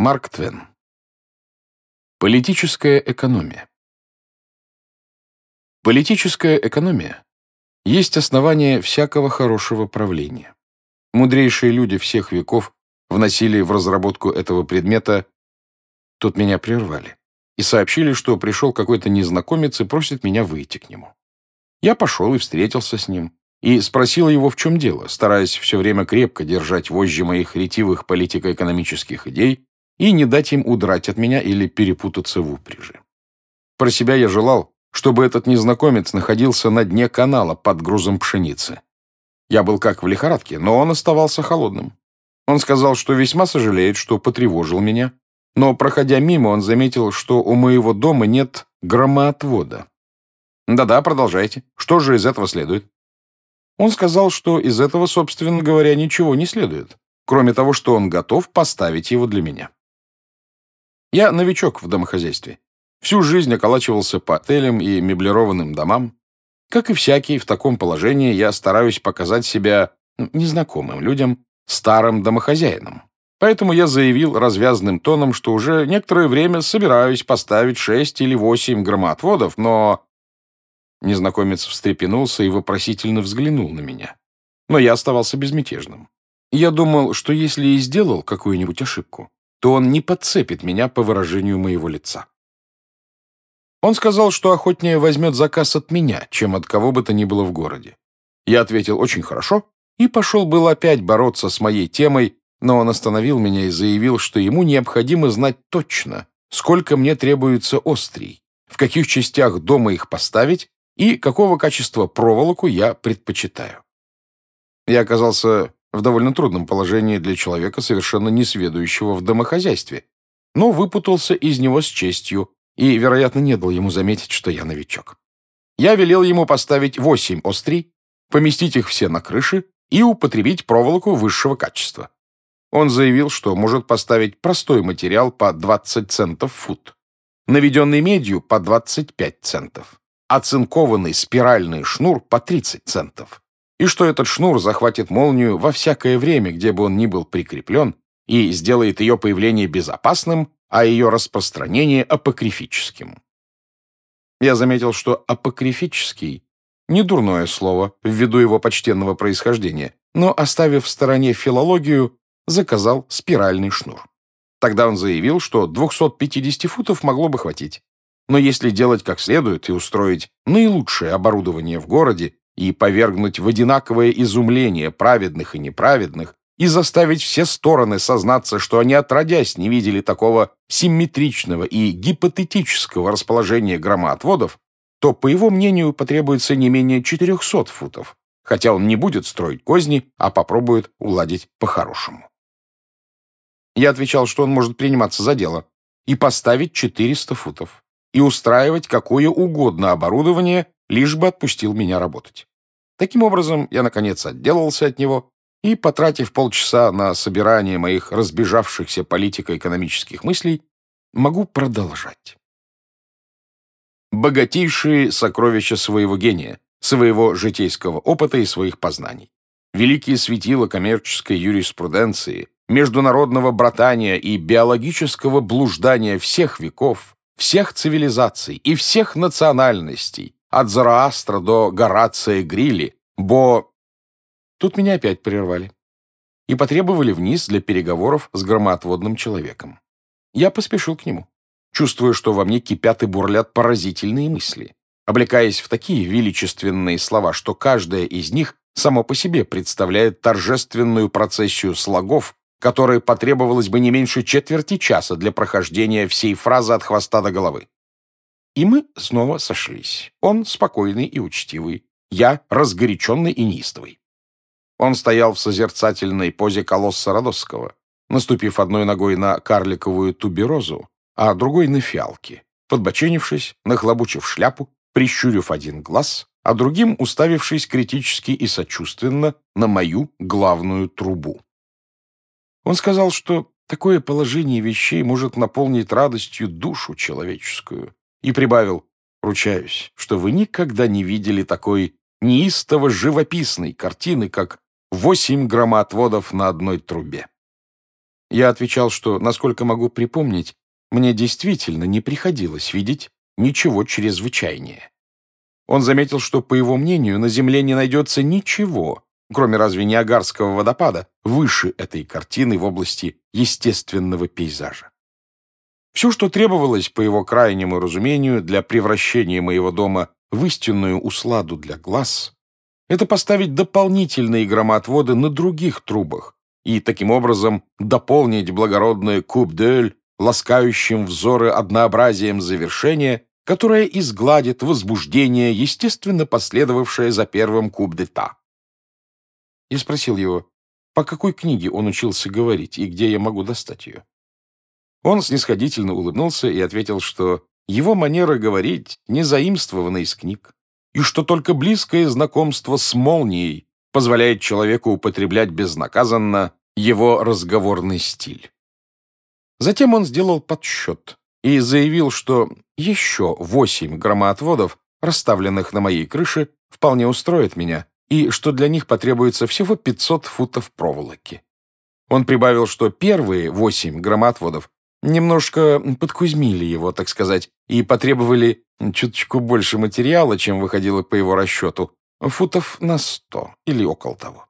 Марк Твен. Политическая экономия. Политическая экономия есть основание всякого хорошего правления. Мудрейшие люди всех веков вносили в разработку этого предмета Тут меня прервали и сообщили, что пришел какой-то незнакомец и просит меня выйти к нему. Я пошел и встретился с ним, и спросил его, в чем дело, стараясь все время крепко держать вожжи моих ретивых политико-экономических идей и не дать им удрать от меня или перепутаться в упряжи. Про себя я желал, чтобы этот незнакомец находился на дне канала под грузом пшеницы. Я был как в лихорадке, но он оставался холодным. Он сказал, что весьма сожалеет, что потревожил меня, но, проходя мимо, он заметил, что у моего дома нет громоотвода. «Да-да, продолжайте. Что же из этого следует?» Он сказал, что из этого, собственно говоря, ничего не следует, кроме того, что он готов поставить его для меня. Я новичок в домохозяйстве. Всю жизнь околачивался по отелям и меблированным домам. Как и всякий в таком положении, я стараюсь показать себя незнакомым людям, старым домохозяином. Поэтому я заявил развязанным тоном, что уже некоторое время собираюсь поставить шесть или восемь громоотводов, но... Незнакомец встрепенулся и вопросительно взглянул на меня. Но я оставался безмятежным. Я думал, что если и сделал какую-нибудь ошибку, то он не подцепит меня по выражению моего лица. Он сказал, что охотнее возьмет заказ от меня, чем от кого бы то ни было в городе. Я ответил «очень хорошо» и пошел был опять бороться с моей темой, но он остановил меня и заявил, что ему необходимо знать точно, сколько мне требуется острий, в каких частях дома их поставить и какого качества проволоку я предпочитаю. Я оказался в довольно трудном положении для человека, совершенно несведущего в домохозяйстве, но выпутался из него с честью и, вероятно, не дал ему заметить, что я новичок. Я велел ему поставить восемь острий, поместить их все на крыши и употребить проволоку высшего качества. Он заявил, что может поставить простой материал по 20 центов фут, наведенный медью по 25 центов, оцинкованный спиральный шнур по 30 центов, и что этот шнур захватит молнию во всякое время, где бы он ни был прикреплен, и сделает ее появление безопасным, а ее распространение апокрифическим. Я заметил, что апокрифический — не дурное слово ввиду его почтенного происхождения, но, оставив в стороне филологию, заказал спиральный шнур. Тогда он заявил, что 250 футов могло бы хватить. Но если делать как следует и устроить наилучшее оборудование в городе и повергнуть в одинаковое изумление праведных и неправедных, и заставить все стороны сознаться, что они отродясь не видели такого симметричного и гипотетического расположения громоотводов, то, по его мнению, потребуется не менее 400 футов, хотя он не будет строить козни, а попробует уладить по-хорошему. Я отвечал, что он может приниматься за дело и поставить 400 футов и устраивать какое угодно оборудование, лишь бы отпустил меня работать. Таким образом, я, наконец, отделался от него и, потратив полчаса на собирание моих разбежавшихся политико-экономических мыслей, могу продолжать. Богатейшие сокровища своего гения, своего житейского опыта и своих познаний. Великие светила коммерческой юриспруденции, международного братания и биологического блуждания всех веков, всех цивилизаций и всех национальностей, от Зараастра до Горация Грилли, Бо... Тут меня опять прервали и потребовали вниз для переговоров с громоотводным человеком. Я поспешил к нему, чувствуя, что во мне кипят и бурлят поразительные мысли, облекаясь в такие величественные слова, что каждая из них само по себе представляет торжественную процессию слогов, которой потребовалось бы не меньше четверти часа для прохождения всей фразы от хвоста до головы. И мы снова сошлись. Он спокойный и учтивый, я разгоряченный и неистовый. Он стоял в созерцательной позе колосса Родосского, наступив одной ногой на карликовую туберозу, а другой на фиалки, подбоченившись, нахлобучив шляпу, прищурив один глаз, а другим уставившись критически и сочувственно на мою главную трубу. Он сказал, что такое положение вещей может наполнить радостью душу человеческую, и прибавил, ручаюсь, что вы никогда не видели такой неистово живописной картины, как восемь громоотводов на одной трубе. Я отвечал, что, насколько могу припомнить, мне действительно не приходилось видеть ничего чрезвычайнее. Он заметил, что, по его мнению, на Земле не найдется ничего, кроме разве Ниагарского водопада, выше этой картины в области естественного пейзажа. Все, что требовалось, по его крайнему разумению, для превращения моего дома в истинную усладу для глаз, это поставить дополнительные громоотводы на других трубах и, таким образом, дополнить благородный куб-дель ласкающим взоры однообразием завершения, которое изгладит возбуждение, естественно последовавшее за первым куб-де-та. Я спросил его, по какой книге он учился говорить и где я могу достать ее. Он снисходительно улыбнулся и ответил, что его манера говорить не заимствована из книг, и что только близкое знакомство с молнией позволяет человеку употреблять безнаказанно его разговорный стиль. Затем он сделал подсчет и заявил, что еще восемь громоотводов, расставленных на моей крыше, вполне устроят меня, и что для них потребуется всего 500 футов проволоки. Он прибавил, что первые восемь громоотводов немножко подкузмили его, так сказать, и потребовали чуточку больше материала, чем выходило по его расчету, футов на сто или около того.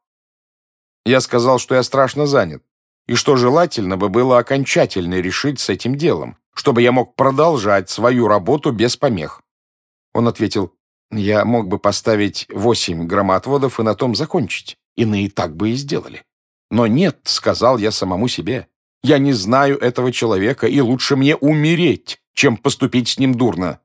Я сказал, что я страшно занят, и что желательно бы было окончательно решить с этим делом, чтобы я мог продолжать свою работу без помех. Он ответил, я мог бы поставить восемь громоотводов и на том закончить. Иные так бы и сделали. Но нет, сказал я самому себе. Я не знаю этого человека, и лучше мне умереть, чем поступить с ним дурно.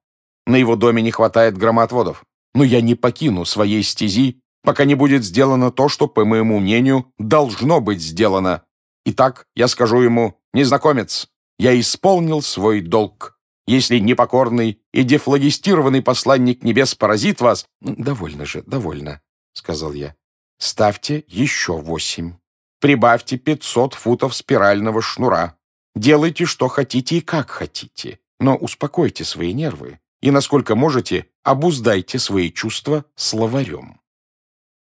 На его доме не хватает громоотводов. Но я не покину своей стези, пока не будет сделано то, что, по моему мнению, должно быть сделано. Итак, я скажу ему, незнакомец, я исполнил свой долг. Если непокорный и дефлагистированный посланник небес поразит вас... «Довольно же, довольно», — сказал я. «Ставьте еще восемь. Прибавьте пятьсот футов спирального шнура. Делайте, что хотите и как хотите, но успокойте свои нервы и, насколько можете, обуздайте свои чувства словарем.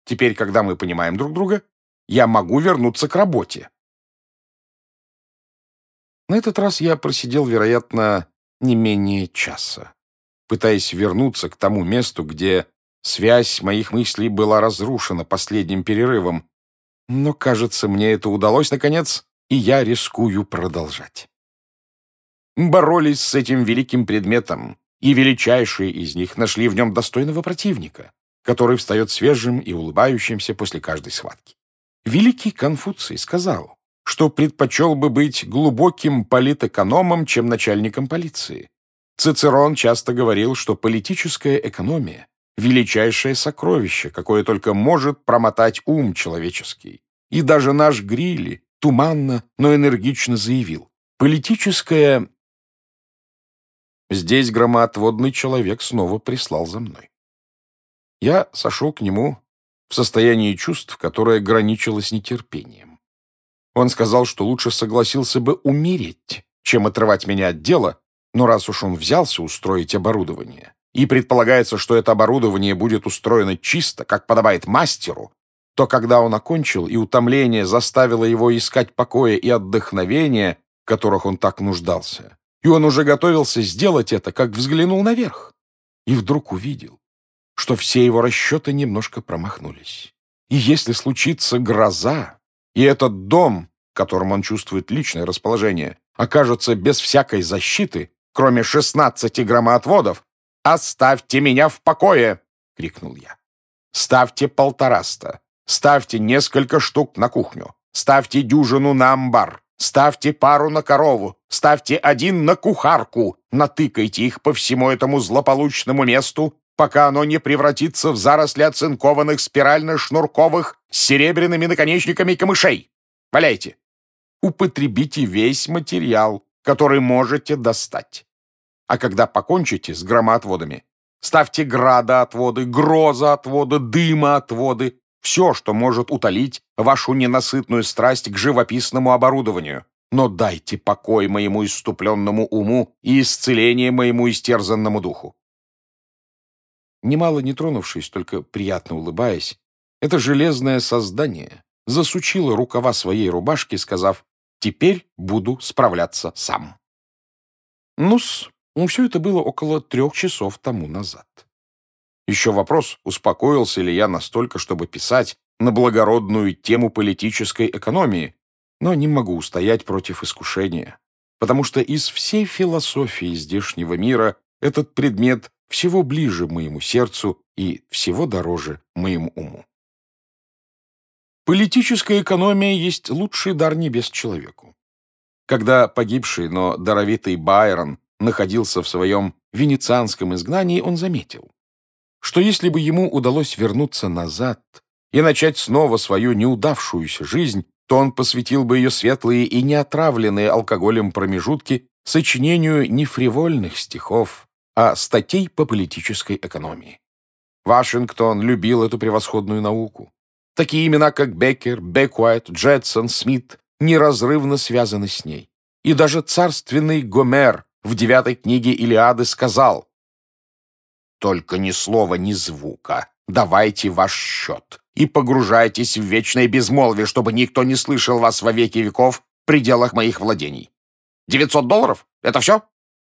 Теперь, когда мы понимаем друг друга, я могу вернуться к работе». На этот раз я просидел, вероятно, не менее часа, пытаясь вернуться к тому месту, где связь моих мыслей была разрушена последним перерывом. Но, кажется, мне это удалось, наконец, и я рискую продолжать. Боролись с этим великим предметом, и величайшие из них нашли в нем достойного противника, который встает свежим и улыбающимся после каждой схватки. Великий Конфуций сказал, что предпочел бы быть глубоким политэкономом, чем начальником полиции. Цицерон часто говорил, что политическая экономия – величайшее сокровище, какое только может промотать ум человеческий. И даже наш Грилли туманно, но энергично заявил, политическая... Здесь громоотводный человек снова прислал за мной. Я сошел к нему в состоянии чувств, которое граничило с нетерпением. Он сказал, что лучше согласился бы умереть, чем отрывать меня от дела, но раз уж он взялся устроить оборудование, и предполагается, что это оборудование будет устроено чисто, как подобает мастеру, то когда он окончил, и утомление заставило его искать покоя и отдохновения, которых он так нуждался, и он уже готовился сделать это, как взглянул наверх, и вдруг увидел, что все его расчеты немножко промахнулись. И если случится гроза, и этот дом, которым он чувствует личное расположение, окажется без всякой защиты, кроме шестнадцати громоотводов, «Оставьте меня в покое!» — крикнул я. «Ставьте полтораста, ставьте несколько штук на кухню, ставьте дюжину на амбар, ставьте пару на корову, ставьте один на кухарку, натыкайте их по всему этому злополучному месту пока оно не превратится в заросли оцинкованных спирально-шнурковых с серебряными наконечниками камышей. Валяйте. Употребите весь материал, который можете достать. А когда покончите с громоотводами, ставьте градоотводы, грозоотводы, дымоотводы, все, что может утолить вашу ненасытную страсть к живописному оборудованию. Но дайте покой моему иступленному уму и исцеление моему истерзанному духу. Немало не тронувшись, только приятно улыбаясь, это железное создание засучило рукава своей рубашки, сказав Теперь буду справляться сам. Ну-с, все это было около трех часов тому назад. Еще вопрос, успокоился ли я настолько, чтобы писать на благородную тему политической экономии, но не могу устоять против искушения, потому что из всей философии здешнего мира этот предмет всего ближе моему сердцу и всего дороже моему уму. Политическая экономия есть лучший дар небес человеку. Когда погибший, но даровитый Байрон находился в своем венецианском изгнании, он заметил, что если бы ему удалось вернуться назад и начать снова свою неудавшуюся жизнь, то он посвятил бы ее светлые и неотравленные алкоголем промежутки сочинению не фривольных стихов, а статей по политической экономии. Вашингтон любил эту превосходную науку. Такие имена, как Беккер, Бекуайт, Джетсон, Смит неразрывно связаны с ней. И даже царственный Гомер в девятой книге Илиады сказал «Только ни слова, ни звука. Давайте ваш счет и погружайтесь в вечное безмолвие, чтобы никто не слышал вас во веки веков в пределах моих владений. 900 долларов? Это все?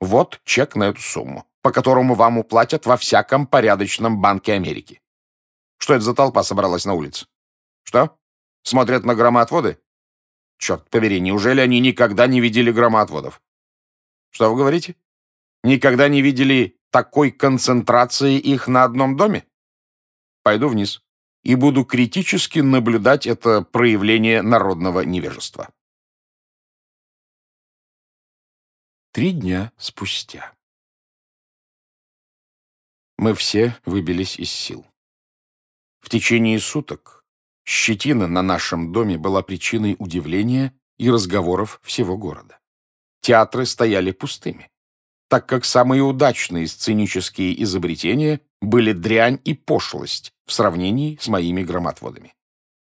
Вот чек на эту сумму, по которому вам уплатят во всяком порядочном банке Америки. Что это за толпа собралась на улице? Что? Смотрят на громоотводы? Черт побери, неужели они никогда не видели громоотводов? Что вы говорите? Никогда не видели такой концентрации их на одном доме? Пойду вниз и буду критически наблюдать это проявление народного невежества. Три дня спустя. Мы все выбились из сил. В течение суток щетина на нашем доме была причиной удивления и разговоров всего города. Театры стояли пустыми, так как самые удачные сценические изобретения были дрянь и пошлость в сравнении с моими громоотводами.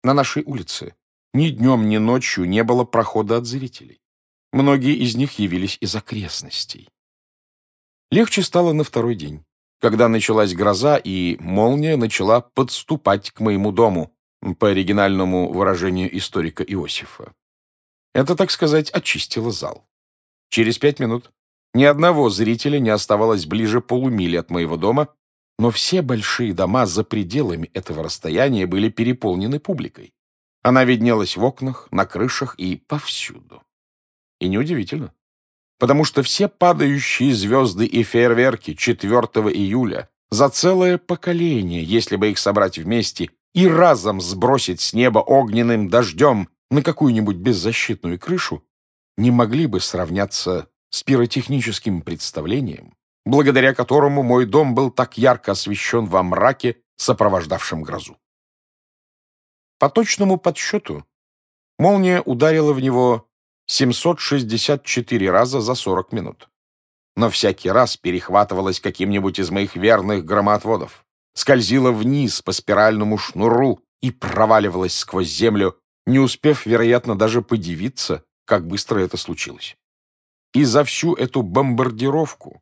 На нашей улице ни днем, ни ночью не было прохода от зрителей. Многие из них явились из окрестностей. Легче стало на второй день когда началась гроза, и молния начала подступать к моему дому, по оригинальному выражению историка Иосифа. Это, так сказать, очистило зал. Через пять минут ни одного зрителя не оставалось ближе полумили от моего дома, но все большие дома за пределами этого расстояния были переполнены публикой. Она виднелась в окнах, на крышах и повсюду. И неудивительно потому что все падающие звезды и фейерверки 4 июля за целое поколение, если бы их собрать вместе и разом сбросить с неба огненным дождем на какую-нибудь беззащитную крышу, не могли бы сравняться с пиротехническим представлением, благодаря которому мой дом был так ярко освещен во мраке, сопровождавшем грозу. По точному подсчету, молния ударила в него 764 раза за 40 минут. Но всякий раз перехватывалась каким-нибудь из моих верных громоотводов, скользила вниз по спиральному шнуру и проваливалась сквозь землю, не успев, вероятно, даже подивиться, как быстро это случилось. И за всю эту бомбардировку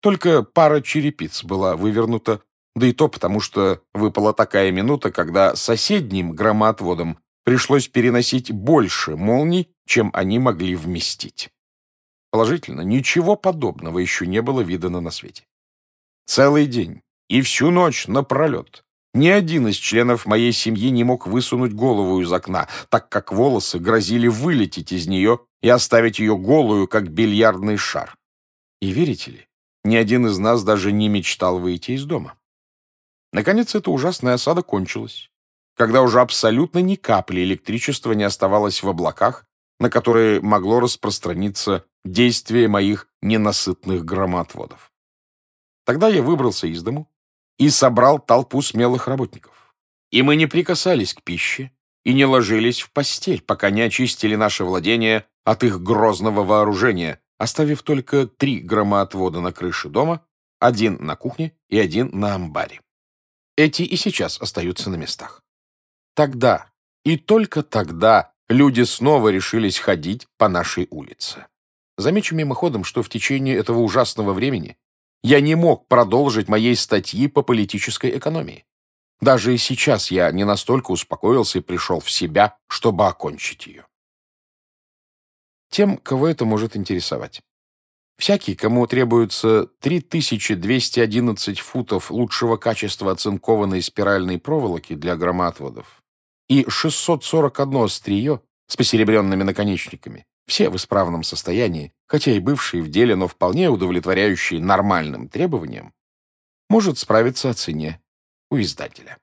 только пара черепиц была вывернута, да и то потому, что выпала такая минута, когда соседним громоотводам пришлось переносить больше молний, чем они могли вместить. Положительно, ничего подобного еще не было видано на свете. Целый день и всю ночь напролет ни один из членов моей семьи не мог высунуть голову из окна, так как волосы грозили вылететь из нее и оставить ее голую, как бильярдный шар. И верите ли, ни один из нас даже не мечтал выйти из дома. Наконец, эта ужасная осада кончилась, когда уже абсолютно ни капли электричества не оставалось в облаках, на которые могло распространиться действие моих ненасытных громоотводов. Тогда я выбрался из дому и собрал толпу смелых работников. И мы не прикасались к пище и не ложились в постель, пока не очистили наше владение от их грозного вооружения, оставив только три громоотвода на крыше дома, один на кухне и один на амбаре. Эти и сейчас остаются на местах. Тогда, и только тогда, люди снова решились ходить по нашей улице. Замечу мимоходом, что в течение этого ужасного времени я не мог продолжить моей статьи по политической экономии. Даже и сейчас я не настолько успокоился и пришел в себя, чтобы окончить ее. тем, кого это может интересовать. Всякий, кому требуется 3211 футов лучшего качества оцинкованной спиральной проволоки для громоотводов и 641 острие с посеребренными наконечниками, все в исправном состоянии, хотя и бывшие в деле, но вполне удовлетворяющие нормальным требованиям, может справиться о цене у издателя.